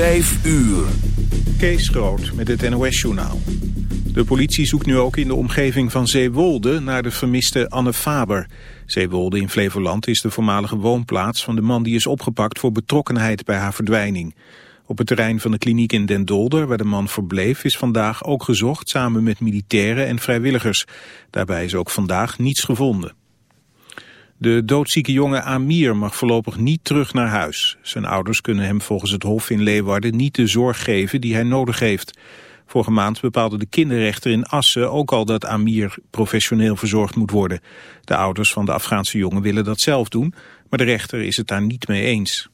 Vijf uur. Kees Groot met het NOS-journaal. De politie zoekt nu ook in de omgeving van Zeewolde naar de vermiste Anne Faber. Zeewolde in Flevoland is de voormalige woonplaats van de man die is opgepakt voor betrokkenheid bij haar verdwijning. Op het terrein van de kliniek in Den Dolder, waar de man verbleef, is vandaag ook gezocht samen met militairen en vrijwilligers. Daarbij is ook vandaag niets gevonden. De doodzieke jongen Amir mag voorlopig niet terug naar huis. Zijn ouders kunnen hem volgens het Hof in Leeuwarden niet de zorg geven die hij nodig heeft. Vorige maand bepaalde de kinderrechter in Assen ook al dat Amir professioneel verzorgd moet worden. De ouders van de Afghaanse jongen willen dat zelf doen, maar de rechter is het daar niet mee eens.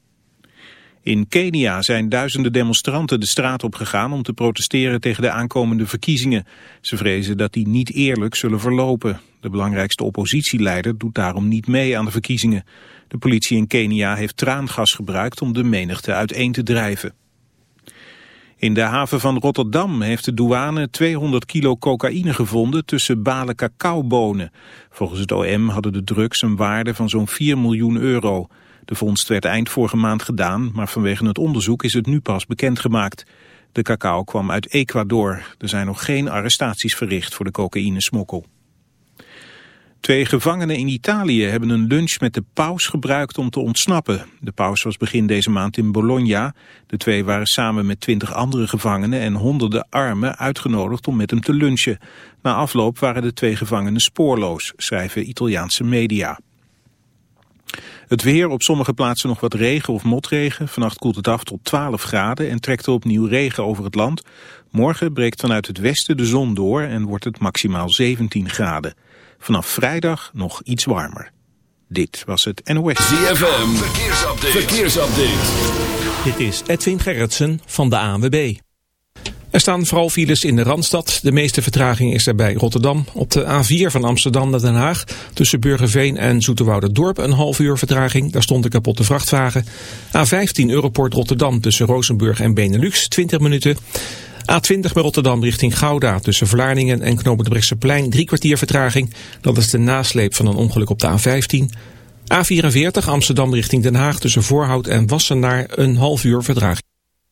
In Kenia zijn duizenden demonstranten de straat op gegaan om te protesteren tegen de aankomende verkiezingen. Ze vrezen dat die niet eerlijk zullen verlopen. De belangrijkste oppositieleider doet daarom niet mee aan de verkiezingen. De politie in Kenia heeft traangas gebruikt om de menigte uiteen te drijven. In de haven van Rotterdam heeft de douane 200 kilo cocaïne gevonden tussen balen cacaobonen. Volgens het OM hadden de drugs een waarde van zo'n 4 miljoen euro. De vondst werd eind vorige maand gedaan, maar vanwege het onderzoek is het nu pas bekendgemaakt. De cacao kwam uit Ecuador. Er zijn nog geen arrestaties verricht voor de cocaïnesmokkel. Twee gevangenen in Italië hebben een lunch met de paus gebruikt om te ontsnappen. De paus was begin deze maand in Bologna. De twee waren samen met twintig andere gevangenen en honderden armen uitgenodigd om met hem te lunchen. Na afloop waren de twee gevangenen spoorloos, schrijven Italiaanse media. Het weer, op sommige plaatsen nog wat regen of motregen. Vannacht koelt het af tot 12 graden en trekt er opnieuw regen over het land. Morgen breekt vanuit het westen de zon door en wordt het maximaal 17 graden. Vanaf vrijdag nog iets warmer. Dit was het NOS. ZFM, verkeersupdate. verkeersupdate. Dit is Edwin Gerritsen van de ANWB. Er staan vooral files in de Randstad. De meeste vertraging is er bij Rotterdam. Op de A4 van Amsterdam naar Den Haag. Tussen Burgerveen en Dorp een half uur vertraging. Daar stond een kapotte vrachtwagen. A15 Europort Rotterdam tussen Rozenburg en Benelux 20 minuten. A20 bij Rotterdam richting Gouda tussen Vlaardingen en Knopen drie kwartier vertraging. Dat is de nasleep van een ongeluk op de A15. A44 Amsterdam richting Den Haag tussen Voorhout en Wassenaar een half uur vertraging.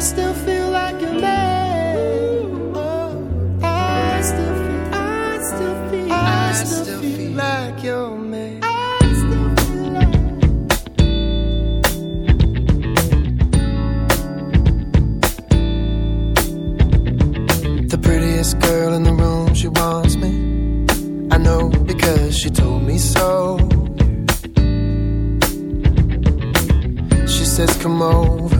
still feel like a man. Oh, I still feel, I still feel, I still feel like your man. The prettiest girl in the room, she wants me. I know because she told me so. She says, Come over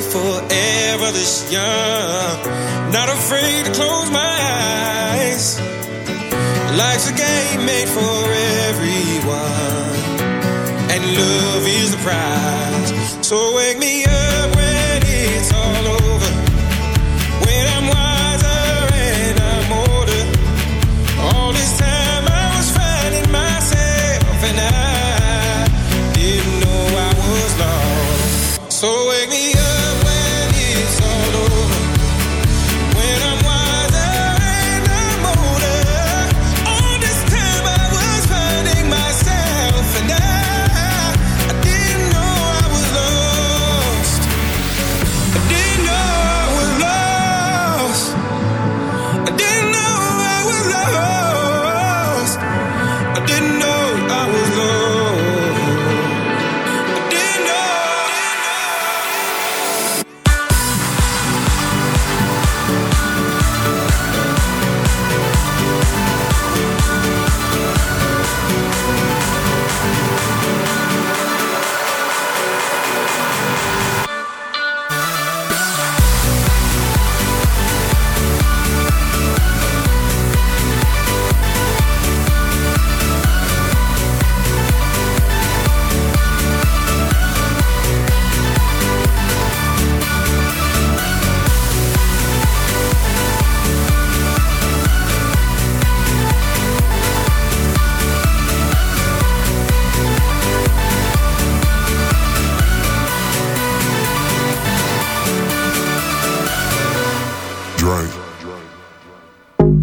For.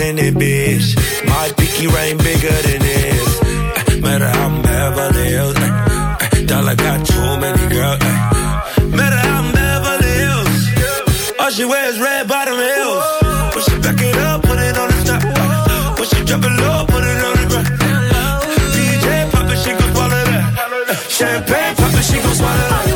In it, bitch. My pinky ring bigger than this. Eh, Matter how I'm Beverly Hills. eh, eh, Dollar got too many girls. Matter how I'm Beverly Hills. All she wears red bottom heels. When she back it up, put it on the top. When she drop it low, put it on the ground. DJ pop it, she gon' swallow that. Champagne pop it, she gon' swallow that.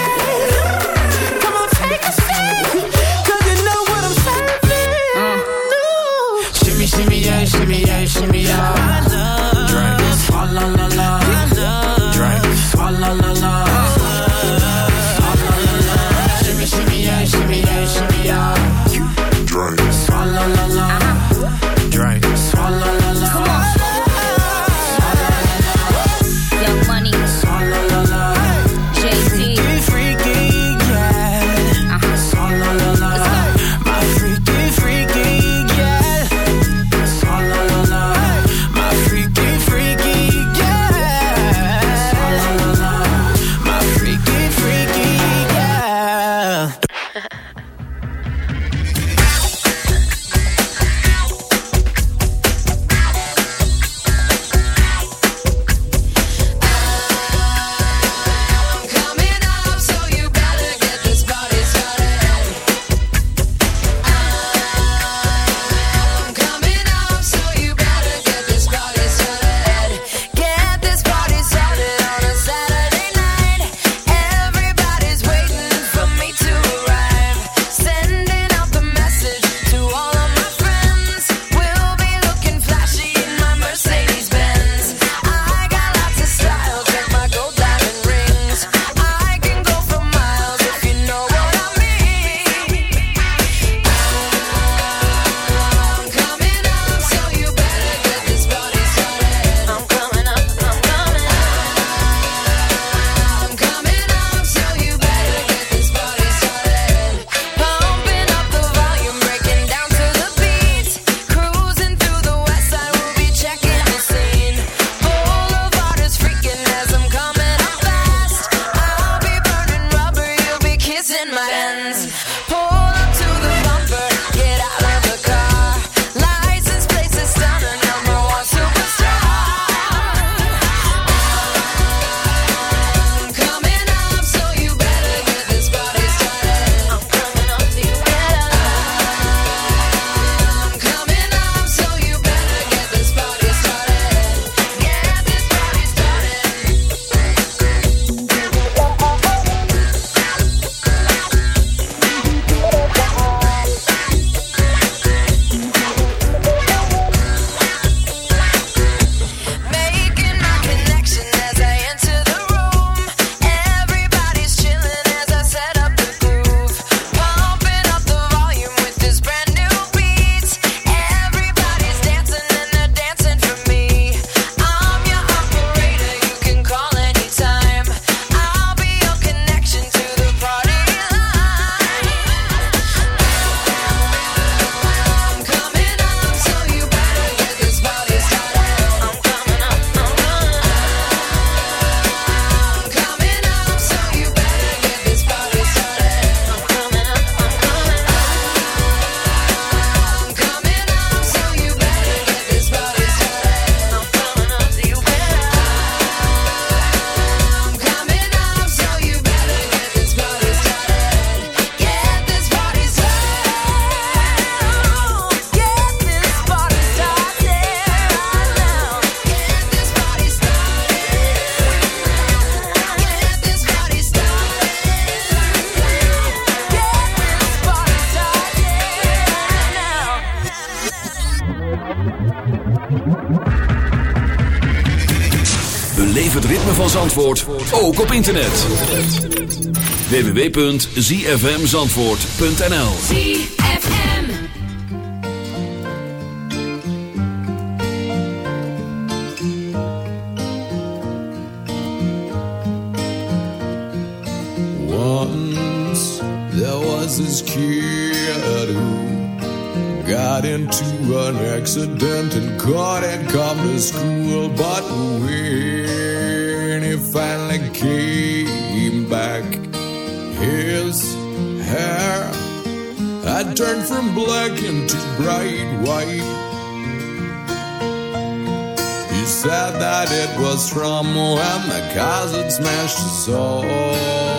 yeah, shimmy, yeah, shimmy, yeah. Drink. Swalla la la. Drink. Swalla la la. Swalla la la. Shimmy, shimmy, yeah, shimmy, yeah, shimmy, yeah. Drink. Swalla la la. Drink. internet. www.zfmzandvoort.nl ZFM Once there was this kid who got into an accident and couldn't come to school but we turned from black into bright white. He said that it was from when the cars had smashed us all.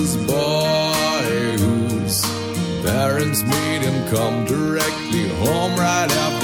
Boy whose parents made him come directly home right after.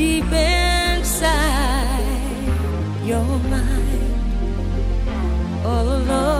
Deep inside your mind. All alone,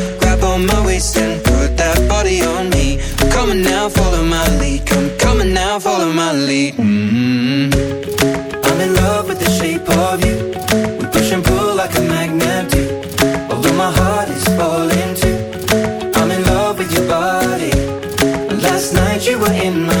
finally. Mm -hmm. I'm in love with the shape of you. We push and pull like a magnet do. Although my heart is falling too. I'm in love with your body. Last night you were in my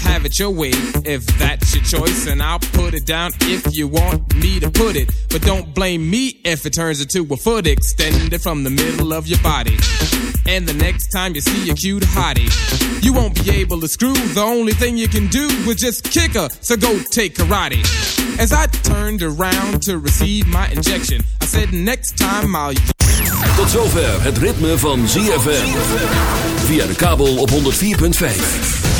have it your way if that's your choice, and I'll put it down if you want me to put it. But don't blame me if it turns into a foot extended from the middle of your body. And the next time you see a cute hottie, you won't be able to screw. The only thing you can do is just kick her, so go take karate. As I turned around to receive my injection, I said, Next time I'll. Tot zover het ritme van ZFM. Via de kabel op 104.5.